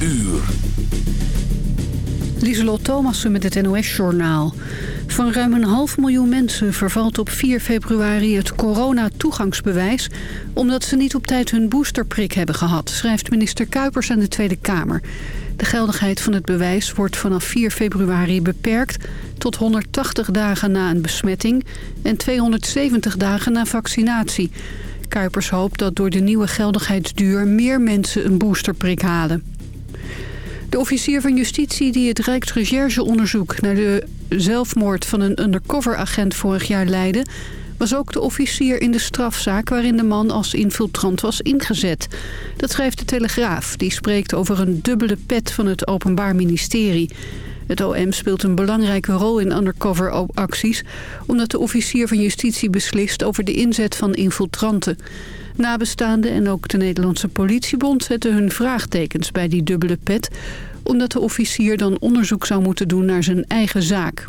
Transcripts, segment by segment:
uur. Lieselot Thomassen met het NOS-journaal. Van ruim een half miljoen mensen vervalt op 4 februari het corona-toegangsbewijs... omdat ze niet op tijd hun boosterprik hebben gehad, schrijft minister Kuipers aan de Tweede Kamer. De geldigheid van het bewijs wordt vanaf 4 februari beperkt tot 180 dagen na een besmetting en 270 dagen na vaccinatie. Kuipers hoopt dat door de nieuwe geldigheidsduur meer mensen een boosterprik halen. De officier van justitie die het Rijksrechercheonderzoek naar de zelfmoord van een undercover-agent vorig jaar leidde... was ook de officier in de strafzaak waarin de man als infiltrant was ingezet. Dat schrijft de Telegraaf. Die spreekt over een dubbele pet van het Openbaar Ministerie. Het OM speelt een belangrijke rol in undercover-acties... omdat de officier van justitie beslist over de inzet van infiltranten. Nabestaanden en ook de Nederlandse politiebond zetten hun vraagtekens bij die dubbele pet... omdat de officier dan onderzoek zou moeten doen naar zijn eigen zaak.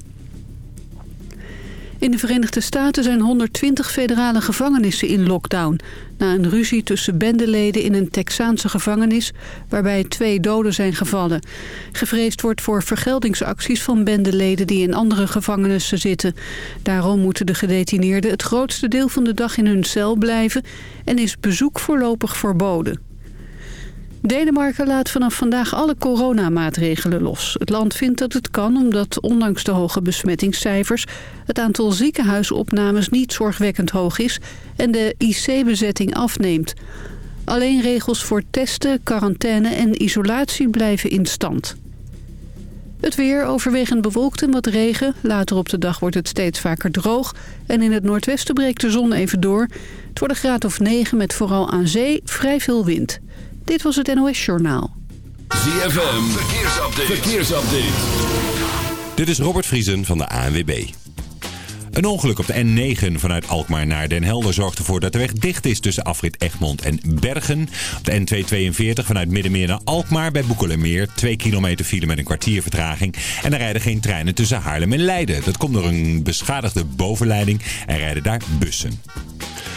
In de Verenigde Staten zijn 120 federale gevangenissen in lockdown... na een ruzie tussen bendeleden in een Texaanse gevangenis... waarbij twee doden zijn gevallen. Gevreesd wordt voor vergeldingsacties van bendeleden die in andere gevangenissen zitten. Daarom moeten de gedetineerden het grootste deel van de dag in hun cel blijven... en is bezoek voorlopig verboden. Denemarken laat vanaf vandaag alle coronamaatregelen los. Het land vindt dat het kan omdat ondanks de hoge besmettingscijfers... het aantal ziekenhuisopnames niet zorgwekkend hoog is... en de IC-bezetting afneemt. Alleen regels voor testen, quarantaine en isolatie blijven in stand. Het weer overwegend bewolkt en wat regen. Later op de dag wordt het steeds vaker droog. En in het noordwesten breekt de zon even door. Het wordt een graad of 9 met vooral aan zee vrij veel wind. Dit was het NOS Journaal. ZFM, verkeersupdate. verkeersupdate. Dit is Robert Vriesen van de ANWB. Een ongeluk op de N9 vanuit Alkmaar naar Den Helder zorgt ervoor dat de weg dicht is tussen afrit Egmond en Bergen. Op de N242 vanuit Middenmeer naar Alkmaar bij Boekelermeer. 2 kilometer file met een kwartier vertraging. En er rijden geen treinen tussen Haarlem en Leiden. Dat komt door een beschadigde bovenleiding en rijden daar bussen.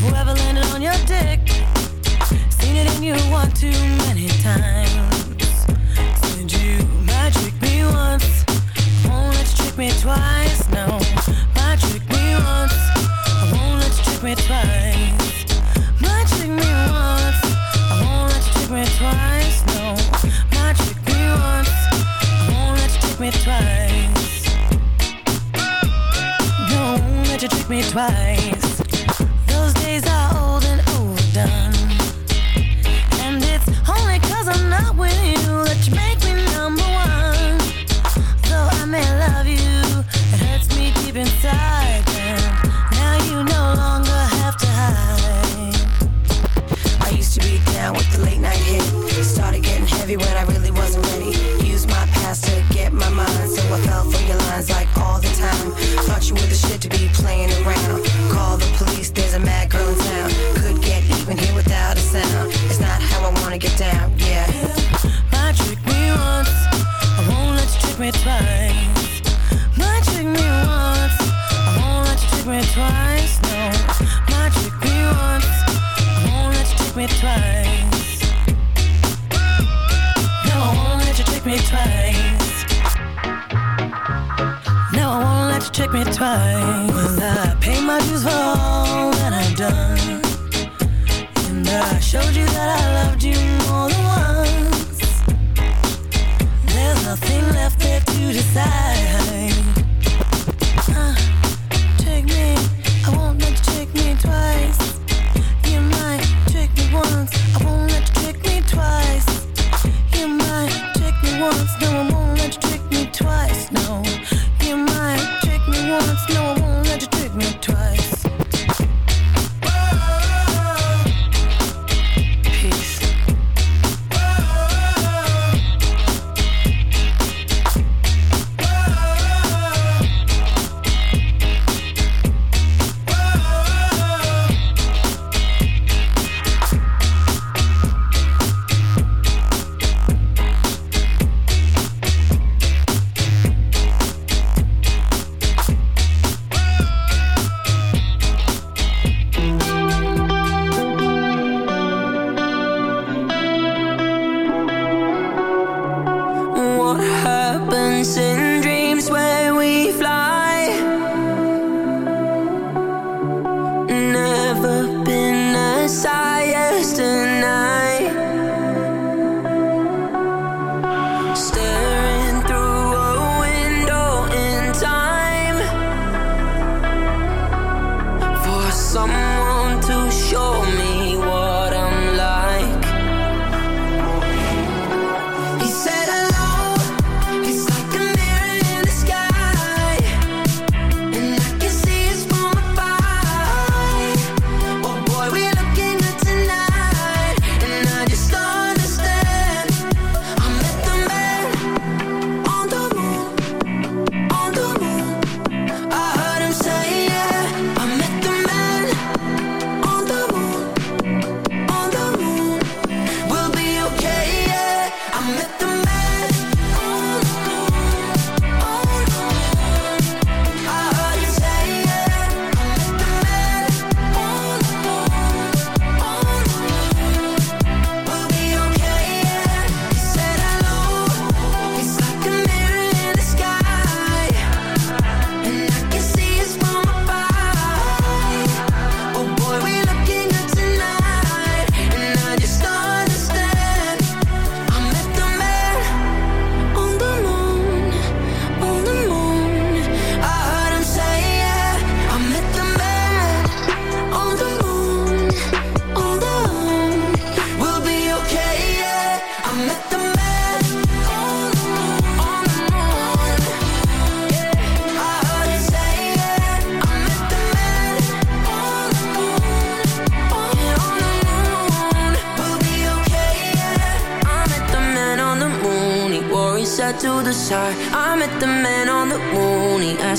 Whoever landed on your dick. Seen it in you one too many times. You me once, won't let you trick me twice. No, me once, I won't let you trick me twice. Me once, I won't let you trick me twice. No, me once, I won't let you trick me twice. No, won't let you trick me twice days are old.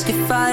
If I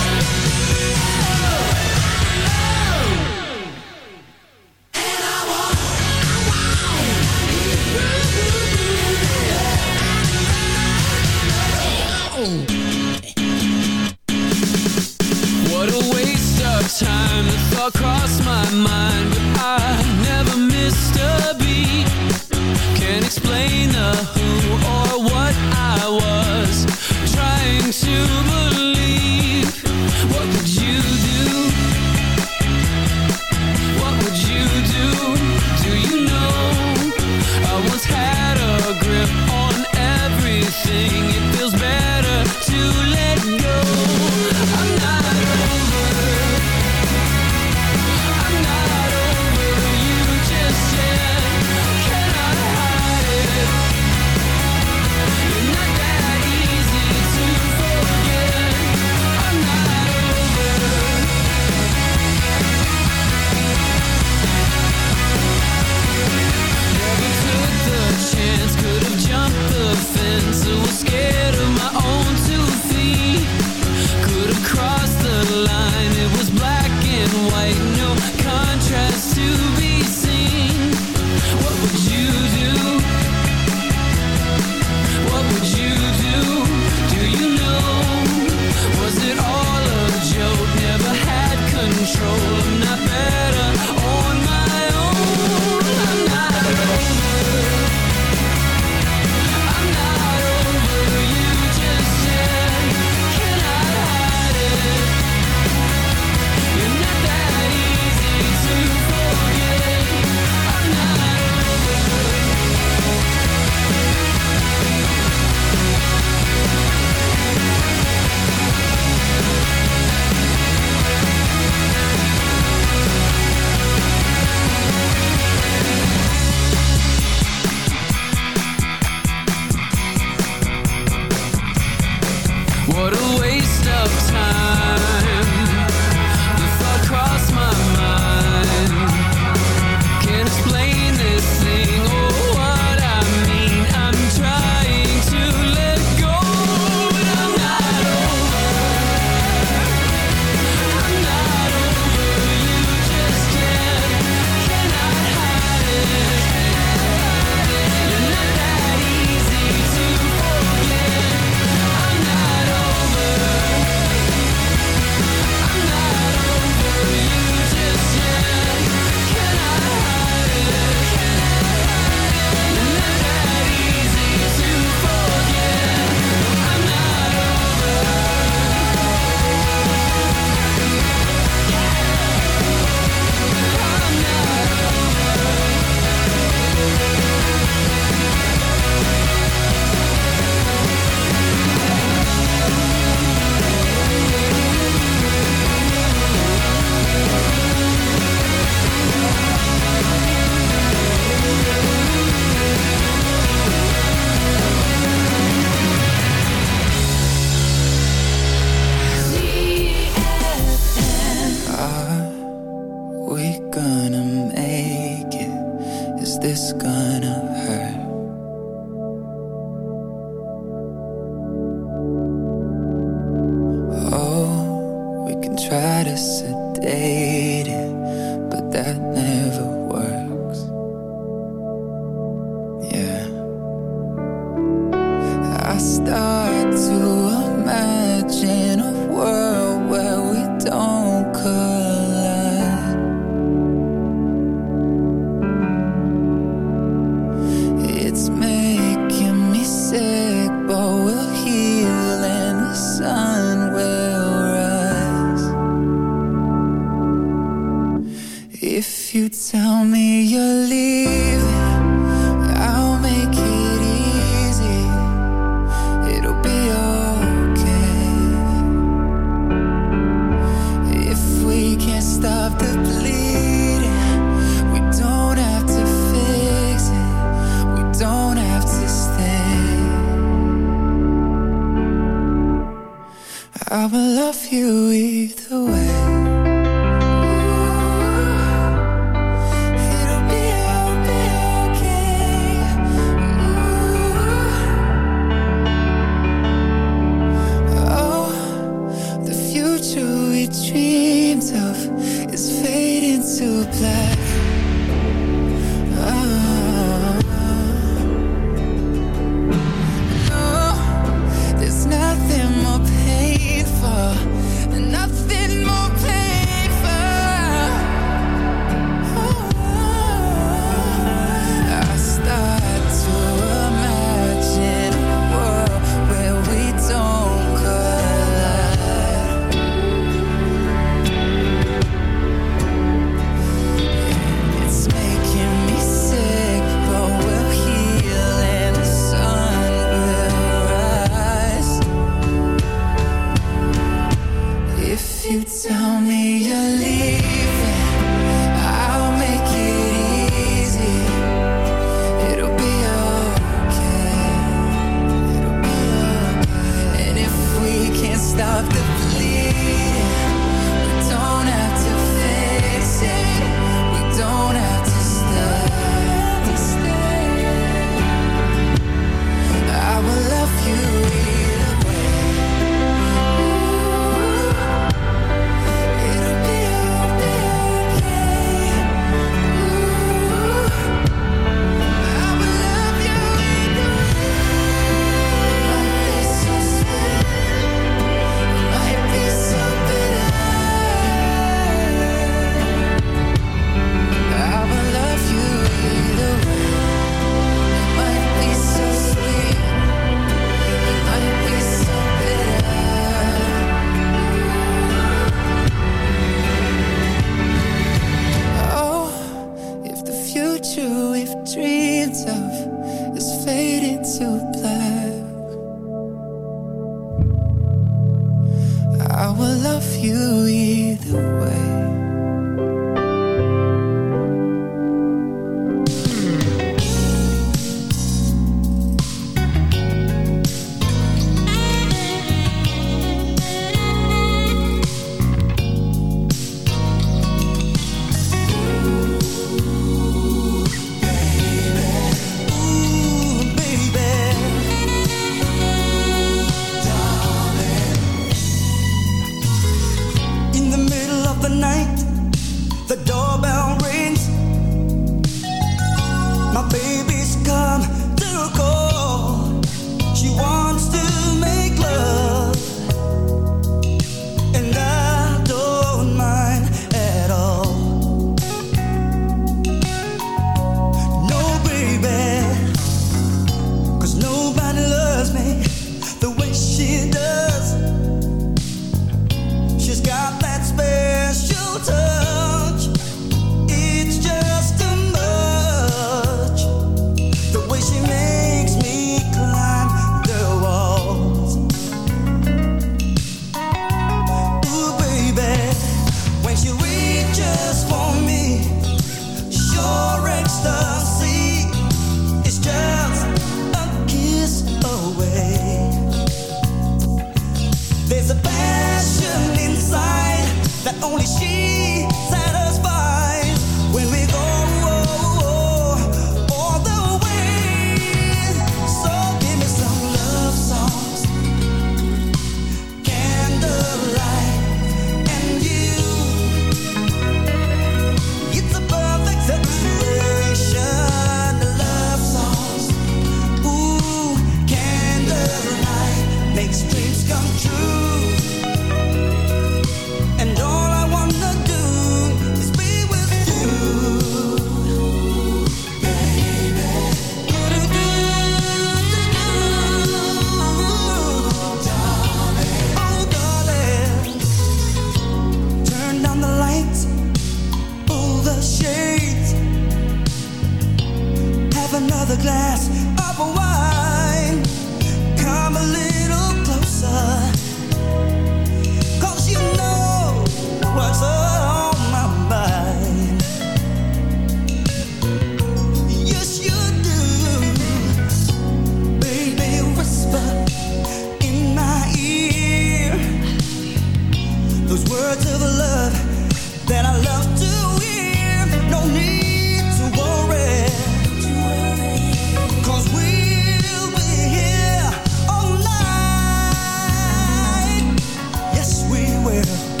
somewhere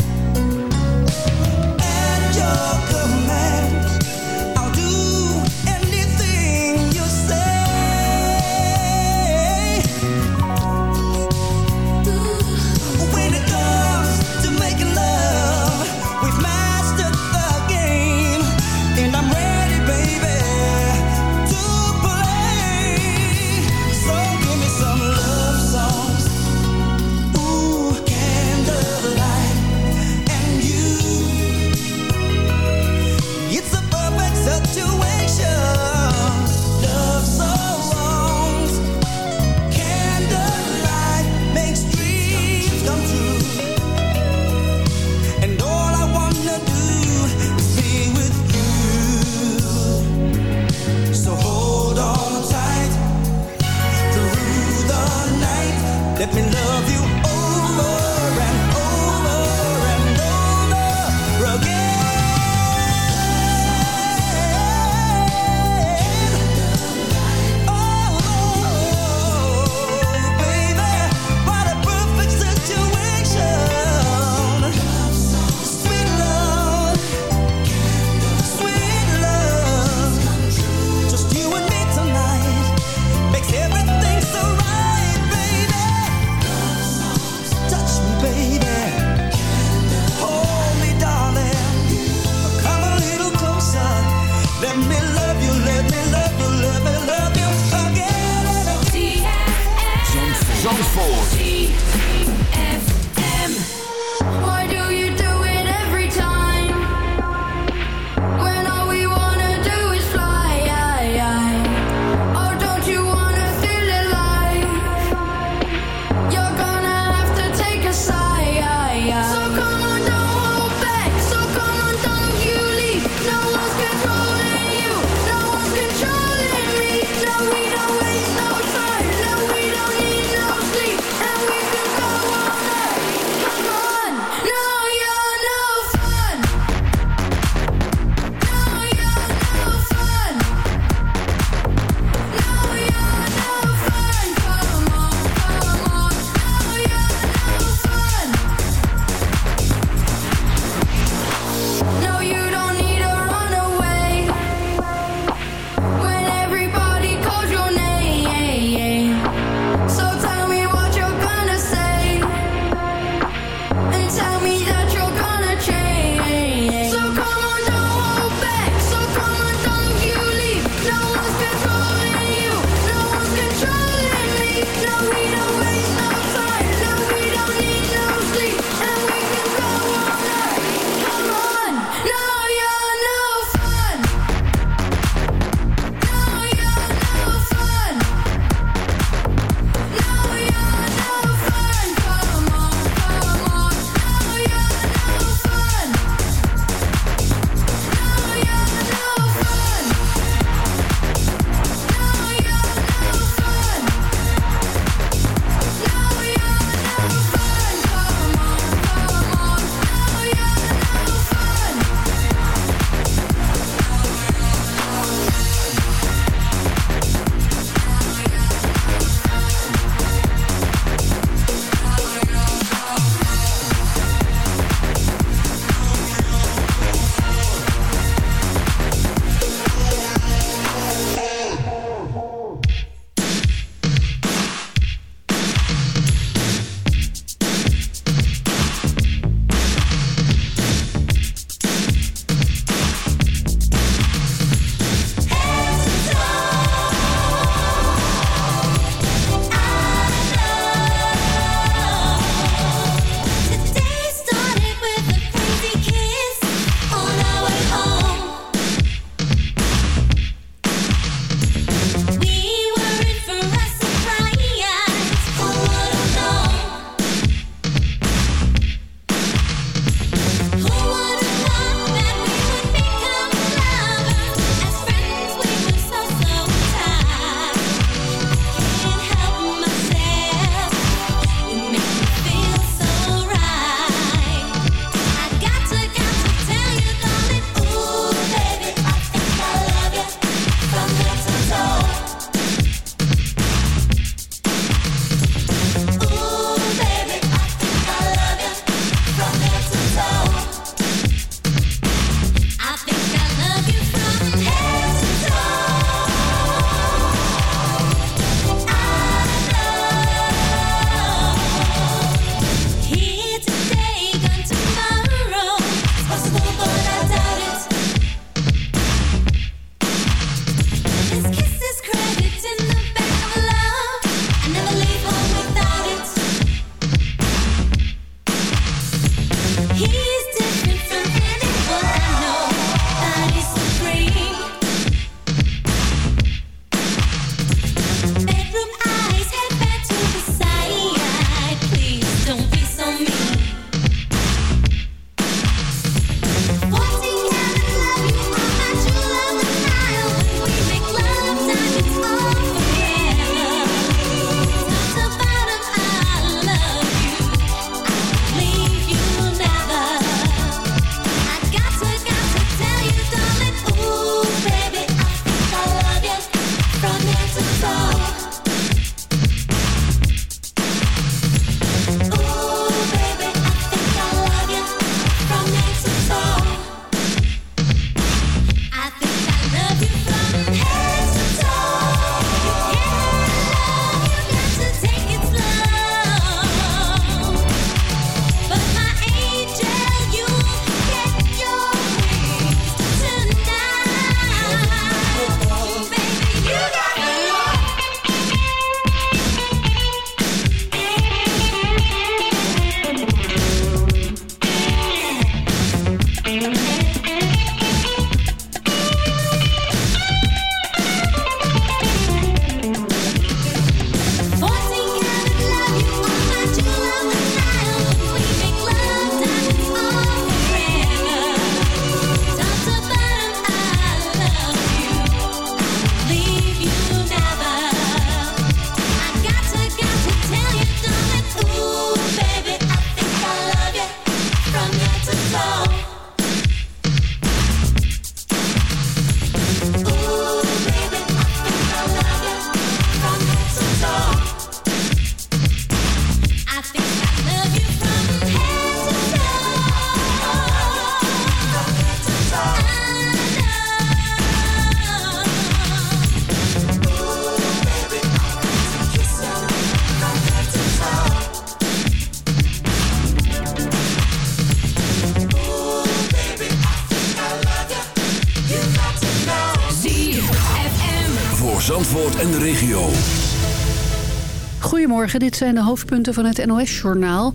Goedemorgen, dit zijn de hoofdpunten van het NOS-journaal.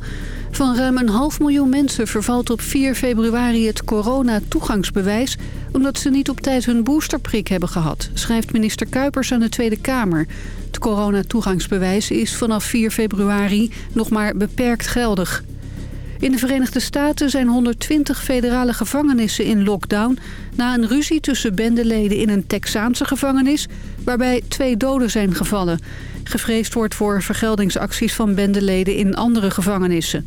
Van ruim een half miljoen mensen vervalt op 4 februari het corona-toegangsbewijs... omdat ze niet op tijd hun boosterprik hebben gehad, schrijft minister Kuipers aan de Tweede Kamer. Het corona-toegangsbewijs is vanaf 4 februari nog maar beperkt geldig. In de Verenigde Staten zijn 120 federale gevangenissen in lockdown... na een ruzie tussen bendeleden in een Texaanse gevangenis... waarbij twee doden zijn gevallen... Gevreesd wordt voor vergeldingsacties van bendeleden in andere gevangenissen.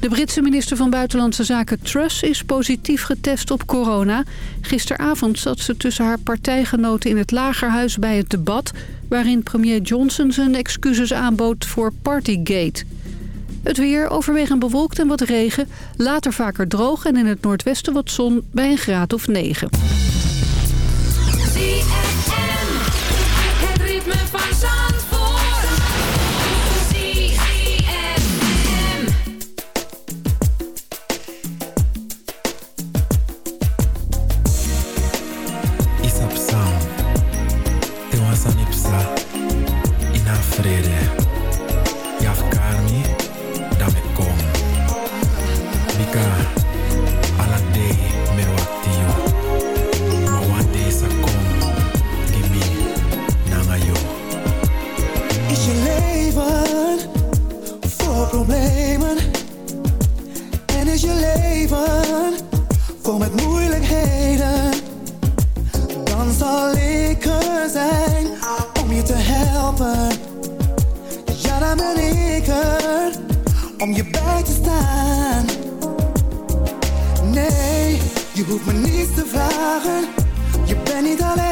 De Britse minister van Buitenlandse Zaken Truss is positief getest op corona. Gisteravond zat ze tussen haar partijgenoten in het Lagerhuis bij het debat... waarin premier Johnson zijn excuses aanbood voor Partygate. Het weer overwegend bewolkt en wat regen, later vaker droog... en in het noordwesten wat zon bij een graad of 9. Je bent niet alleen.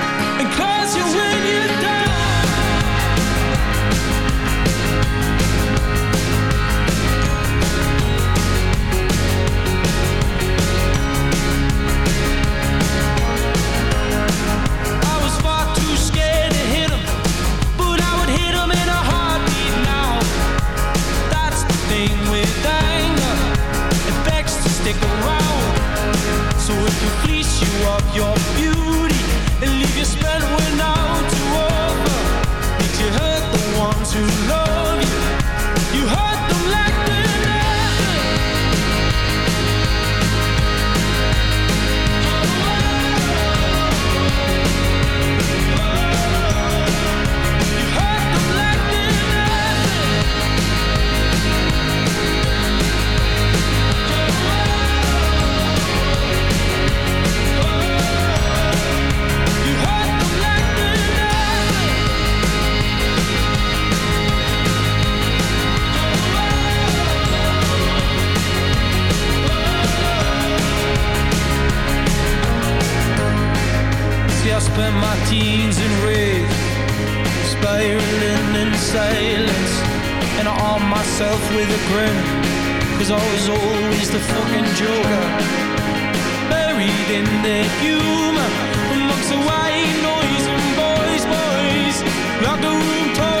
So fleece you of your beauty spent my teens in rage, spiraling in silence, and I arm myself with a grin, cause I was always the fucking joker, buried in the humor, amongst the white noise and boys, boys, locked the room talking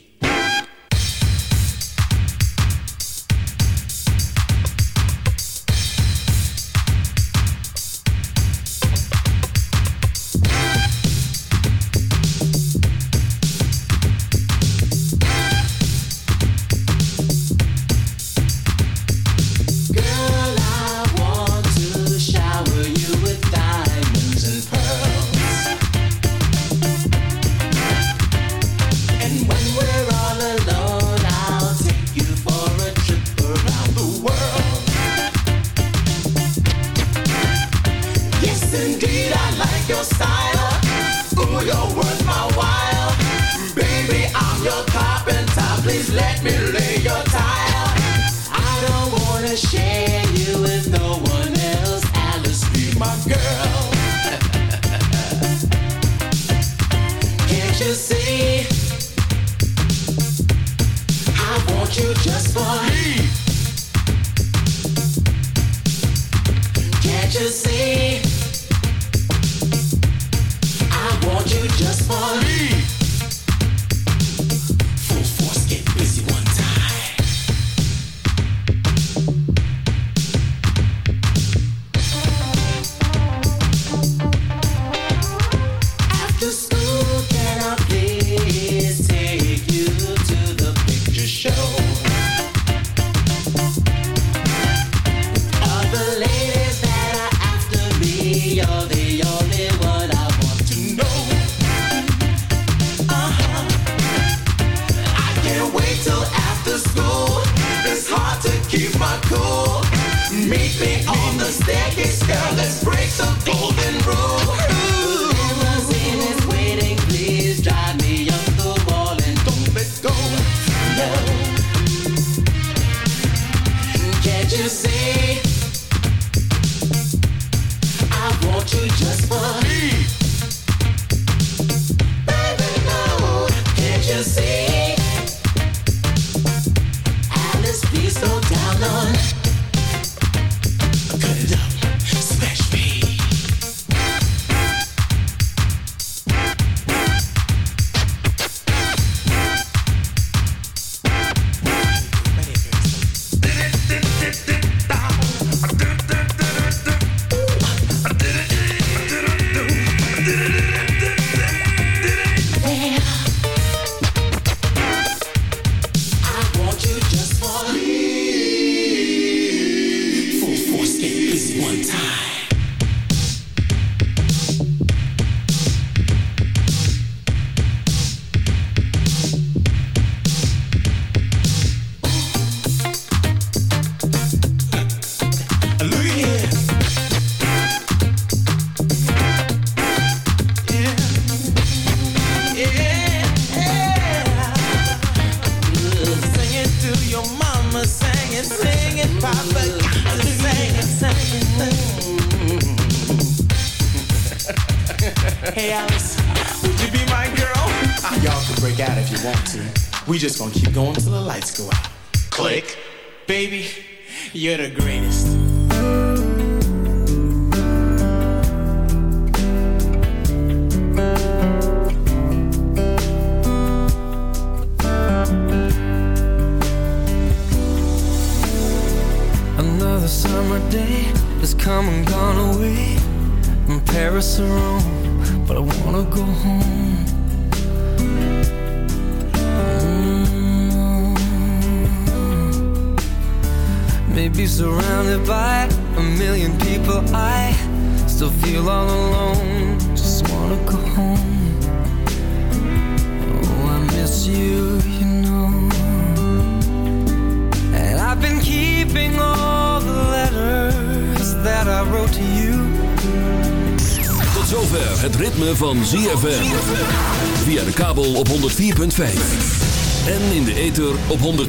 Time.